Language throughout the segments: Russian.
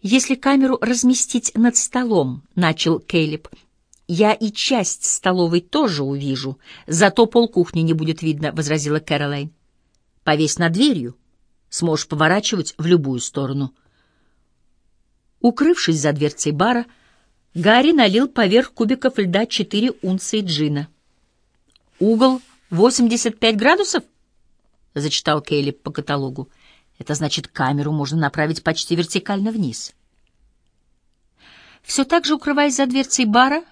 Если камеру разместить над столом, — начал Кейлип, — я и часть столовой тоже увижу, зато полкухни не будет видно, — возразила Кэролайн. Повесь над дверью, сможешь поворачивать в любую сторону. Укрывшись за дверцей бара, Гарри налил поверх кубиков льда четыре унции джина. «Угол 85 градусов?» — зачитал Кейлип по каталогу. Это значит, камеру можно направить почти вертикально вниз. Все так же, укрываясь за дверцей бара,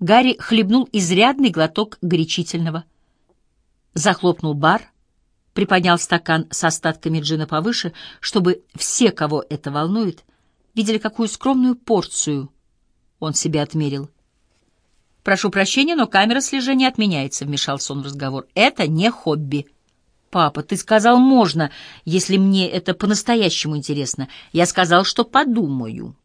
Гарри хлебнул изрядный глоток горячительного. Захлопнул бар, приподнял стакан с остатками джина повыше, чтобы все, кого это волнует, видели, какую скромную порцию он себе отмерил. «Прошу прощения, но камера слежения отменяется», — вмешался он в разговор. «Это не хобби». «Папа, ты сказал «можно», если мне это по-настоящему интересно. Я сказал, что подумаю».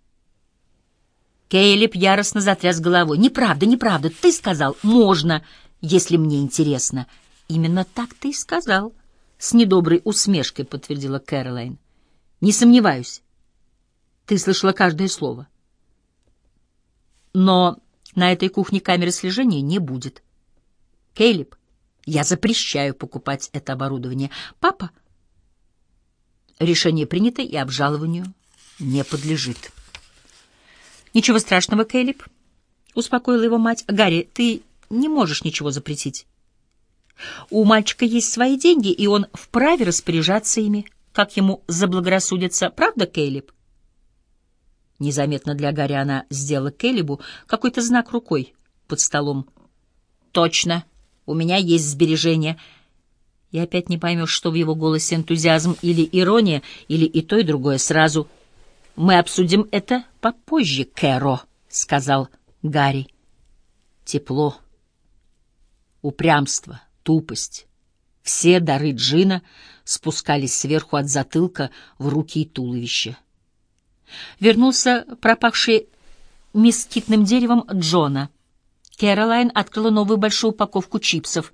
Кейлип яростно затряс головой. «Неправда, неправда. Ты сказал «можно», если мне интересно». «Именно так ты и сказал», — с недоброй усмешкой подтвердила Кэролайн. «Не сомневаюсь. Ты слышала каждое слово». «Но на этой кухне камеры слежения не будет». «Кейлип, я запрещаю покупать это оборудование. Папа, решение принято и обжалованию не подлежит. Ничего страшного, Кэлиб, успокоила его мать. Гарри, ты не можешь ничего запретить. У мальчика есть свои деньги, и он вправе распоряжаться ими, как ему заблагорассудится. Правда, Кейлиб? Незаметно для Гарри она сделала Кейлибу какой-то знак рукой под столом. «Точно!» У меня есть сбережения. И опять не поймешь, что в его голосе энтузиазм или ирония, или и то, и другое сразу. «Мы обсудим это попозже, Кэро», — сказал Гарри. Тепло, упрямство, тупость. Все дары Джина спускались сверху от затылка в руки и туловище. Вернулся пропавший мескитным деревом Джона — Кэролайн открыла новую большую упаковку чипсов.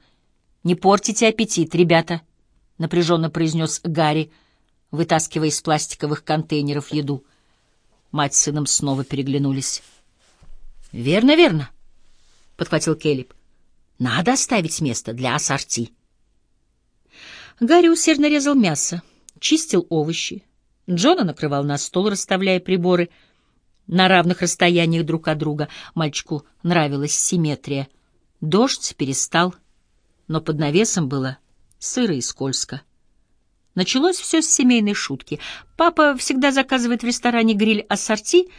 «Не портите аппетит, ребята», — напряженно произнес Гарри, вытаскивая из пластиковых контейнеров еду. Мать с сыном снова переглянулись. «Верно, верно», — подхватил Келлип. «Надо оставить место для ассорти». Гарри усердно резал мясо, чистил овощи. Джона накрывал на стол, расставляя приборы — на равных расстояниях друг от друга. Мальчику нравилась симметрия. Дождь перестал, но под навесом было сыро и скользко. Началось все с семейной шутки. Папа всегда заказывает в ресторане гриль ассорти.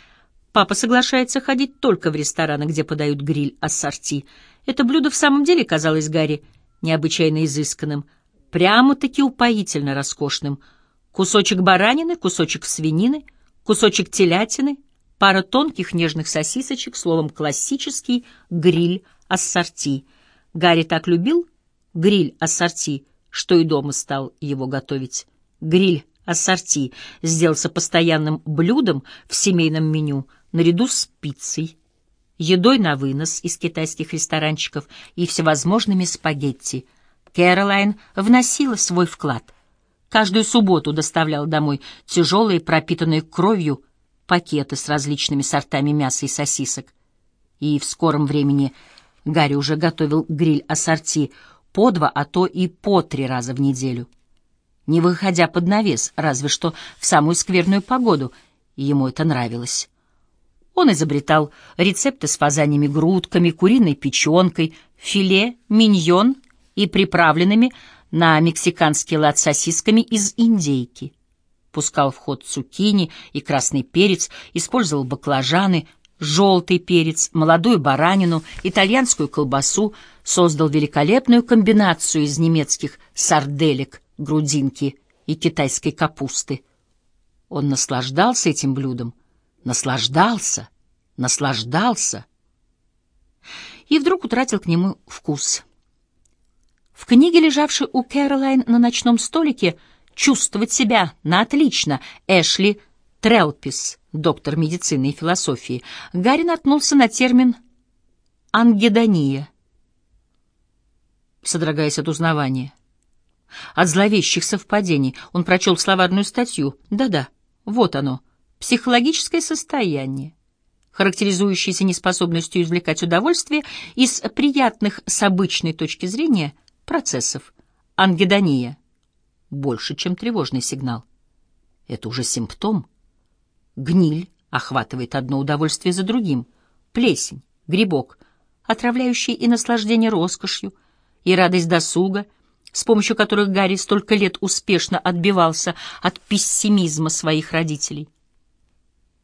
Папа соглашается ходить только в рестораны, где подают гриль ассорти. Это блюдо в самом деле казалось Гарри необычайно изысканным, прямо-таки упоительно роскошным. Кусочек баранины, кусочек свинины, кусочек телятины — пара тонких нежных сосисочек, словом, классический гриль ассорти. Гарри так любил гриль ассорти, что и дома стал его готовить. Гриль ассорти сделался постоянным блюдом в семейном меню наряду с пиццей, едой на вынос из китайских ресторанчиков и всевозможными спагетти. Кэролайн вносила свой вклад. Каждую субботу доставлял домой тяжелые, пропитанные кровью, пакеты с различными сортами мяса и сосисок. И в скором времени Гарри уже готовил гриль ассорти по два, а то и по три раза в неделю. Не выходя под навес, разве что в самую скверную погоду, ему это нравилось. Он изобретал рецепты с фазаньими грудками, куриной печенкой, филе, миньон и приправленными на мексиканский лад сосисками из индейки пускал в ход цукини и красный перец, использовал баклажаны, желтый перец, молодую баранину, итальянскую колбасу, создал великолепную комбинацию из немецких сарделек, грудинки и китайской капусты. Он наслаждался этим блюдом, наслаждался, наслаждался, и вдруг утратил к нему вкус. В книге, лежавшей у Кэролайн на ночном столике, чувствовать себя на отлично. Эшли Трелпис, доктор медицины и философии. Гарри наткнулся на термин «ангедония», содрогаясь от узнавания. От зловещих совпадений он прочел словарную статью. Да-да, вот оно, психологическое состояние, характеризующееся неспособностью извлекать удовольствие из приятных с обычной точки зрения процессов. Ангедония больше, чем тревожный сигнал. Это уже симптом. Гниль охватывает одно удовольствие за другим. Плесень, грибок, отравляющий и наслаждение роскошью, и радость досуга, с помощью которых Гарри столько лет успешно отбивался от пессимизма своих родителей.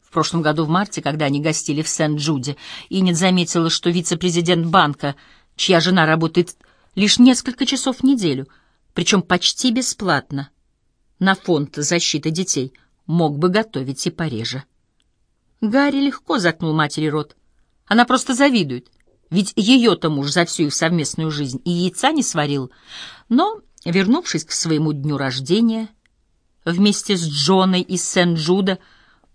В прошлом году в марте, когда они гостили в Сент-Джуде, Иннет заметила, что вице-президент банка, чья жена работает лишь несколько часов в неделю, причем почти бесплатно, на фонд защиты детей, мог бы готовить и пореже. Гарри легко заткнул матери рот. Она просто завидует, ведь ее-то муж за всю их совместную жизнь и яйца не сварил. Но, вернувшись к своему дню рождения, вместе с Джоной из Сент-Джуда,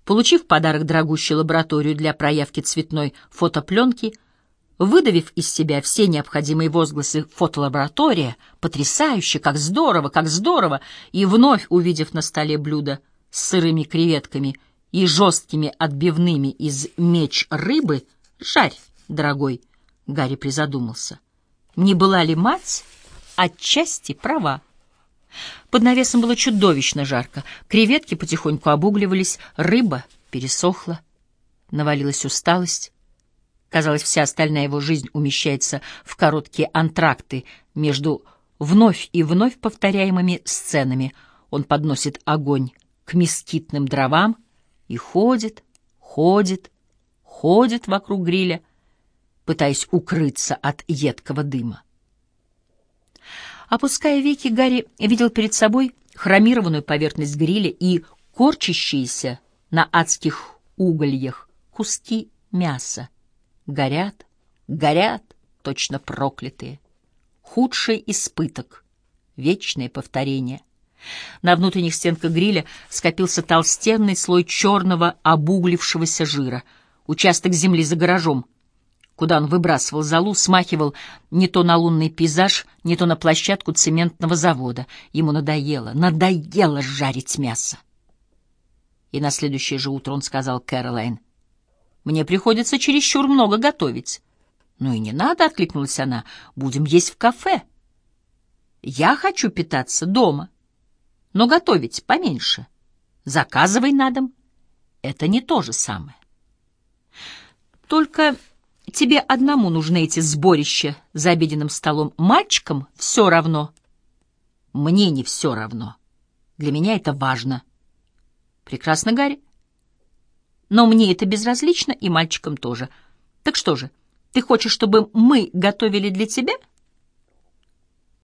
получив подарок дорогущую лабораторию для проявки цветной фотопленки, выдавив из себя все необходимые возгласы «фотолаборатория», «потрясающе», «как здорово», «как здорово», и вновь увидев на столе блюдо с сырыми креветками и жесткими отбивными из меч рыбы, «жарь, дорогой», Гарри призадумался. Не была ли мать отчасти права? Под навесом было чудовищно жарко. Креветки потихоньку обугливались, рыба пересохла. Навалилась усталость. Казалось, вся остальная его жизнь умещается в короткие антракты между вновь и вновь повторяемыми сценами. Он подносит огонь к мескитным дровам и ходит, ходит, ходит вокруг гриля, пытаясь укрыться от едкого дыма. Опуская веки, Гарри видел перед собой хромированную поверхность гриля и корчащиеся на адских угольях куски мяса. Горят, горят, точно проклятые. Худший испыток, вечное повторение. На внутренних стенках гриля скопился толстенный слой черного обуглившегося жира. Участок земли за гаражом — куда он выбрасывал залу, смахивал не то на лунный пейзаж, не то на площадку цементного завода. Ему надоело, надоело жарить мясо. И на следующее же утро он сказал Кэролайн, «Мне приходится чересчур много готовить». «Ну и не надо», — откликнулась она, — «будем есть в кафе». «Я хочу питаться дома, но готовить поменьше. Заказывай на дом. Это не то же самое». Только Тебе одному нужны эти сборища за обеденным столом. Мальчикам все равно. Мне не все равно. Для меня это важно. Прекрасно, Гарри. Но мне это безразлично, и мальчикам тоже. Так что же, ты хочешь, чтобы мы готовили для тебя —